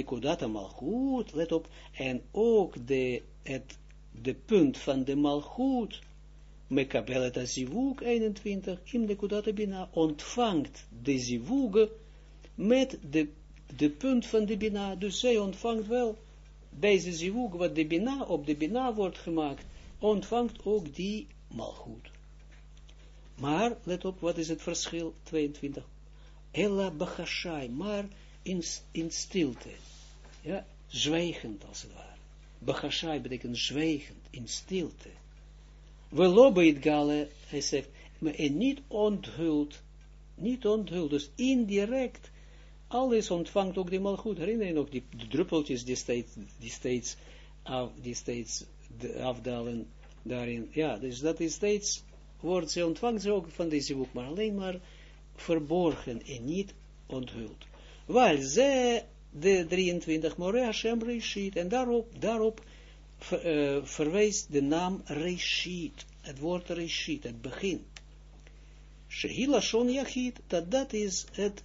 malchut, let op, en ook de, het, de punt van de malchut, mekabelet azivuk 21, im nekudat bina, ontvangt de zivuge met de, de punt van de bina, dus zij ontvangt wel deze zivug, wat de bina, op de bina wordt gemaakt, ontvangt ook die malgoed. Maar, let op, wat is het verschil? 22. Ella bachashai, maar in, in stilte. Ja, zwijgend als het ware. Bachashai betekent zwijgend, in stilte. We lopen gale, hij zegt, en niet onthuld, niet onthuld, dus indirect alles ontvangt ook die malgoed. Herinner je nog die, druppeltjes die steeds, die steeds, af, die steeds afdalen daarin. Ja, dus dat is steeds, wordt ze ontvangt ze ook van deze boek, maar alleen maar verborgen en niet onthuld. Wel, ze, de 23, More Hashem Reishit, en daarop, daarop uh, verwijst de naam Reishit, het woord Reishit, het begin. Shehila Shon Yachid, dat dat is het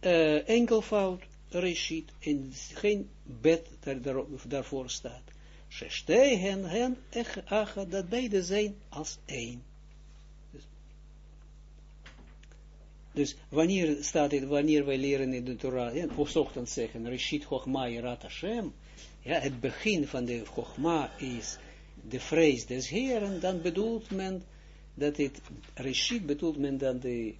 uh, enkelvoud, reshit, en geen bed daar, daar, daarvoor staat. Sheshtei hen, ech, acha, dat beide zijn als één. Dus, dus wanneer staat het, wanneer wij leren in de Torah, ja, of ochtends zeggen, Reshit Chochma Yerat Hashem, ja, het begin van de Chochma is de vrees des Heeren, dan bedoelt men dat het, Reshit bedoelt men dan de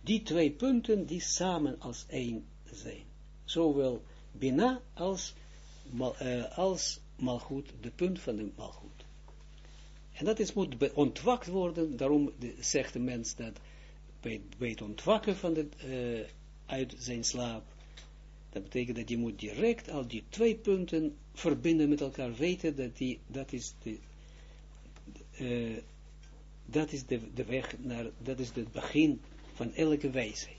die twee punten die samen als één zijn. Zowel Bina als, uh, als Malchut, de punt van de Malchut. En dat is, moet ontwakt worden, daarom zegt de mens dat bij, bij het ontwakken van de, uh, uit zijn slaap, dat betekent dat je moet direct al die twee punten verbinden met elkaar, weten dat die, dat is de, uh, dat is de, de weg naar, dat is het begin van elke wijsheid.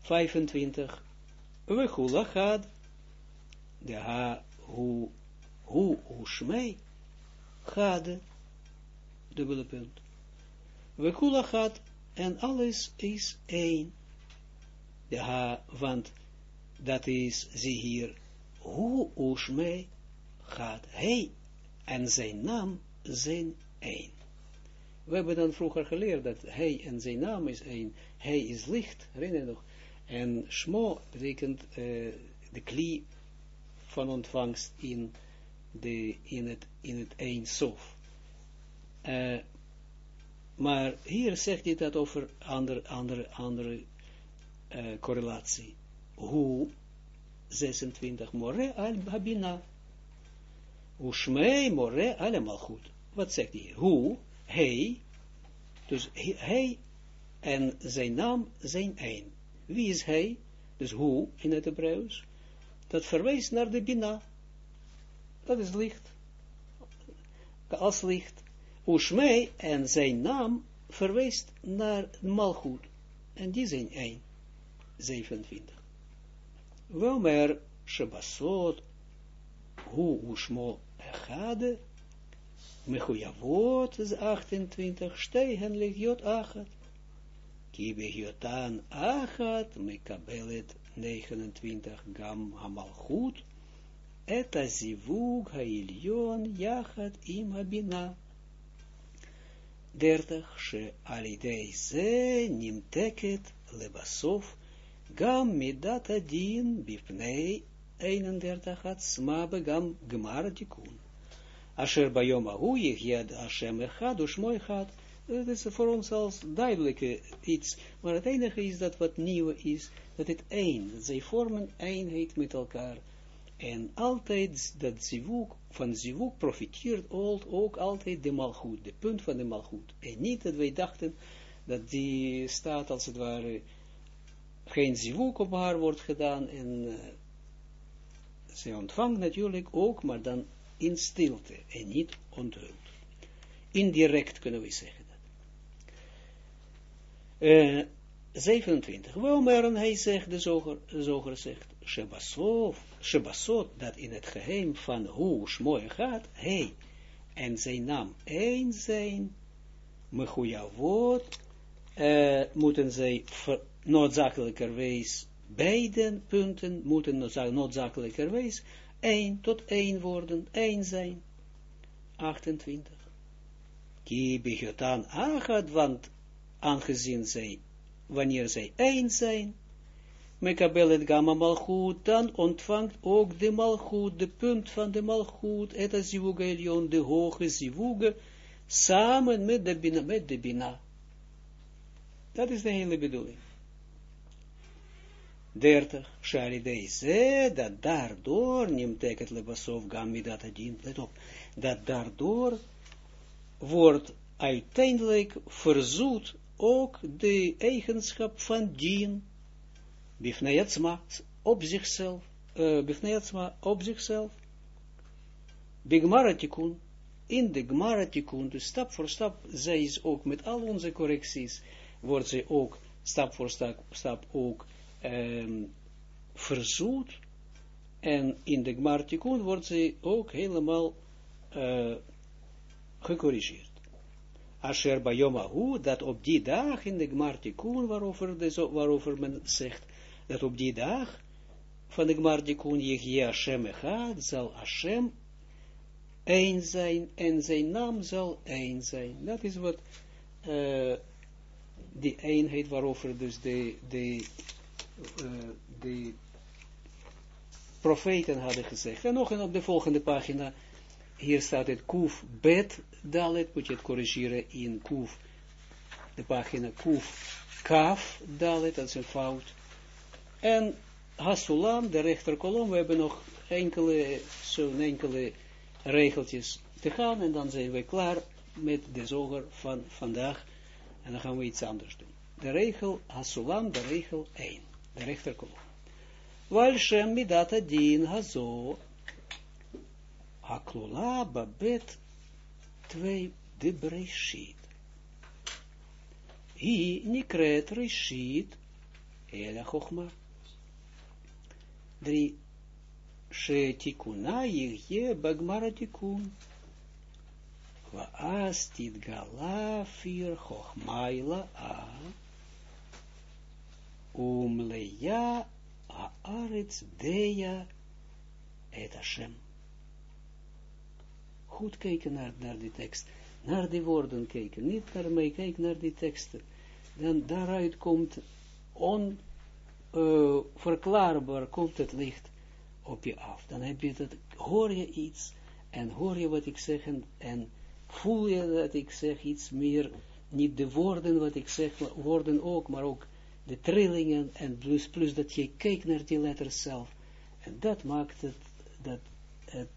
25. We hula gaat, de ha, hu, hu, hu, shmei, gade, dubbele punt. Gaat, en alles is één. De ha, want dat is, zie hier, hu, shmei, gaat, hij en zijn naam zijn één. We hebben dan vroeger geleerd dat hij en zijn naam is één. Hij is licht, herinner je nog. En Shmo betekent uh, de klie van ontvangst in, de, in het, in het één sof. Uh, maar hier zegt hij dat over andere, andere, andere uh, correlatie. Hoe 26 more al habina. Ushmei more al malchut. Wat zegt hij? Hoe hij, dus hij en zijn naam zijn één. Wie is hij? Dus hoe in het Hebreeuws? Dat verwijst naar de Bina. Dat is licht. Als licht. Ushmei en zijn naam verwijst naar Malchut. En die zijn één. 27. Womer Shabasot, Hu Ushmo Echade, Mechuyavot 28, Stegen Legiot Achat, Kibe Jotan Achat, Mekabelet 29, Gam Hamalchut, Eta Zivug Hailion Yachat Im Habina. 30, She Alidei Nimteket Lebasof, Gam Midat Adin Bipnei 31, Smabe Gam Gemar Dikun. Asher Bayom Ahu Yed Hashem Echad Ushmo Echad. Het is voor ons als duidelijke iets, maar het enige is dat wat nieuw is, dat het één, dat zij vormen eenheid met elkaar. En altijd dat zivuk, van zivuk profiteert ook altijd de malgoed, de punt van de malgoed. En niet dat wij dachten dat die staat als het ware geen zivuk op haar wordt gedaan en uh, ze ontvangt natuurlijk ook, maar dan in stilte en niet onthuld. Indirect kunnen we zeggen dat. Uh, 27. Wel, hij zegt, de zoger, zoger zegt, Shebasov, Shebasot, dat in het geheim van hoe Shmoy gaat, hij en zijn naam één zijn, Mechuyavot, uh, moeten zij noodzakelijkerwijs, beide punten moeten noodzakelijkerwijs één tot één worden, één zijn. 28. Ki begotan agad, want aangezien zij wanneer zij één zijn, Mekabel het gamma malchut, dan ontvangt ook de malchut, de punt van de malchut, het is zivuga de hoge zivuga, samen met de bina, met de bina. Dat is de hele bedoeling. 30. Shalidei ze, dat daardoor, neemt het lebasov gam dat adin, let op, dat daardoor wordt uiteindelijk verzoet ook de eigenschap van dien, bifneyatsma, op zichzelf, uh, op zichzelf, bigmaratikun, in de gmaratikun, dus stap voor stap, zij is ook met al onze correcties, wordt zij ook stap voor stap, stap ook um, verzoet, en in de gmaratikun wordt zij ook helemaal uh, gecorrigeerd. Asher Bayomahu, dat op die dag in de Gmartikun, waarover, men zegt, dat op die dag van de Gmartikun, Yehye Hashem Echad, zal Hashem één zijn, en zijn naam zal één zijn. Dat is wat uh, die eenheid waarover dus de, de, de profeten hadden gezegd. En nog een op de volgende pagina, hier staat het Kuf Bet Dalet, moet je het corrigeren in Kuf, de pagina Kuf Kaf Dalet, dat is een fout. En Hasulam, de rechterkolom, we hebben nog enkele, zo'n enkele regeltjes te gaan, en dan zijn we klaar met de zoger van vandaag, en dan gaan we iets anders doen. De regel, Hasulam, de regel 1, de rechterkolom. Wal Shem midata din hazo, Aklula babet 2, de Breshit. Hi nikret Reshit, Ela Chochma. 3. Shetikuna Yihye Bagmara Tikun. Vaas Gala Fir Chochmaila A. Umleja Haaretz Deja Et Hashem goed kijken naar, naar die tekst, naar die woorden kijken, niet naar mij, kijk naar die teksten. Dan daaruit komt onverklaarbaar, uh, komt het licht op je af. Dan heb je dat, hoor je iets, en hoor je wat ik zeg, en, en voel je dat ik zeg iets meer, niet de woorden wat ik zeg, woorden ook, maar ook de trillingen, en plus, plus dat je kijkt naar die letters zelf. En dat maakt het, dat het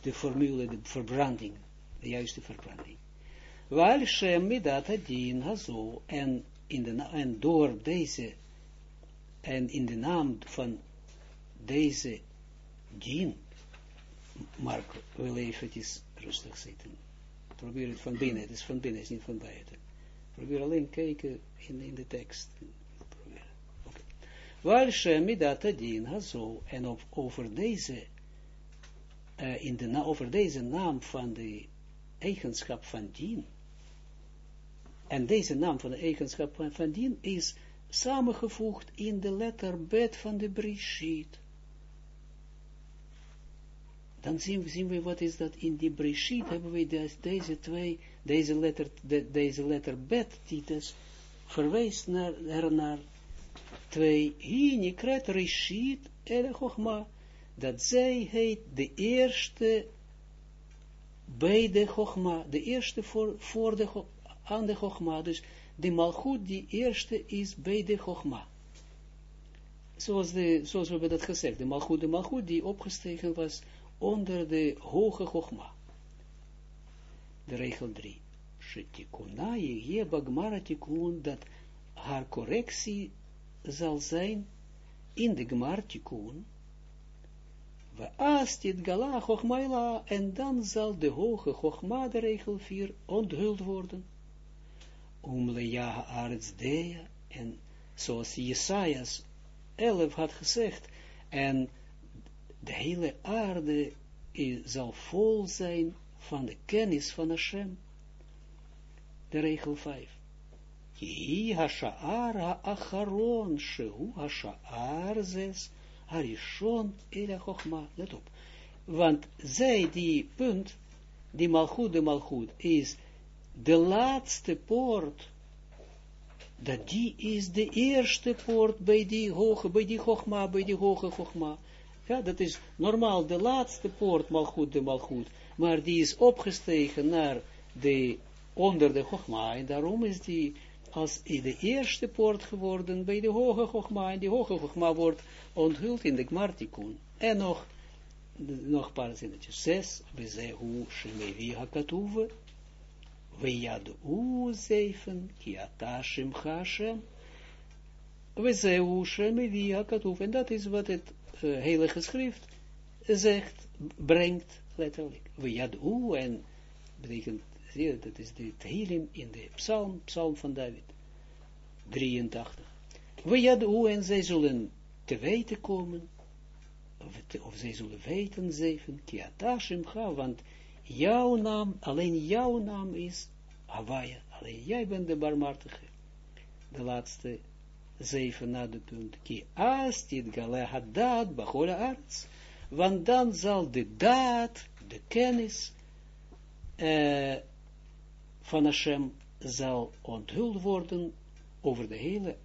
de formule, de verbranding, de juiste verbranding. Waar Shem midat hadin hazo, en, in de, en door deze, en in de naam van deze dien, Mark wil eventjes rustig zitten. Probeer het van binnen, het is van binnen, het is niet van buiten. Probeer alleen kijken in, in de tekst. Waar Shemidat Din Hazo, en over, deze, eh, in de, over deze naam van de eigenschap van dien, en deze naam van de eigenschap van, van is samengevoegd in de letter bet van de Brishit. Dan zien, zien we wat is dat in die Brishit hebben we deze twee, deze letter, deze letter bet titus dus verwijst naar, 2, hi nikret reshit el chokma, dat zij heet de eerste bij de chokma, de eerste voor, voor de, aan de chokma, dus de malchut, die eerste is bij de chokma. Zoals, de, zoals we hebben dat gezegd, de malchut, de malchut die opgestegen was onder de hoge chokma. De regel 3. Shetikuna je bagmara tikun, dat haar correctie zal zijn in de gmar tikun, we gala en dan zal de hoge chogma, de regel 4, onthuld worden om leja arts dea, en zoals Jesajas 11 had gezegd, en de hele aarde zal vol zijn van de kennis van Hashem. De regel 5. Hi hasha'ar ha'acharon, shehu hasha'ar zes, harishon ela chochma. Let op. Want zij die punt, die malchut, de malchut, is de laatste poort, dat die is de eerste poort bij die hoge, bij die hoogma, bij die hoge hoogma. Ja, dat is normaal de laatste poort, malgoed de malgoed, maar die is opgestegen naar de, onder de hoogma, en daarom is die als de eerste poort geworden bij de hoge hoogma, en die hoge hoogma wordt onthuld in de gmartikun. En nog, nog een paar zinnetjes, zes, we hoe shemevi hakatuve, we u zeven, ki atashim hashem, we zeu shemevi hakatuve, en dat is wat het uh, heilige schrift zegt, brengt, letterlijk. We u en betekent, zie dat is de healing in de psalm, psalm van David, 83. We u en zij zullen te weten komen, of, te, of zij zullen weten, zeven, kiatashim ga, want jouw naam, alleen jouw naam is Hawaii, alleen jij bent de barmhartige, de laatste zeven na de punt, ki astit gale bachola arts, want dan zal de daad, de kennis van Hashem zal onthuld worden over de hele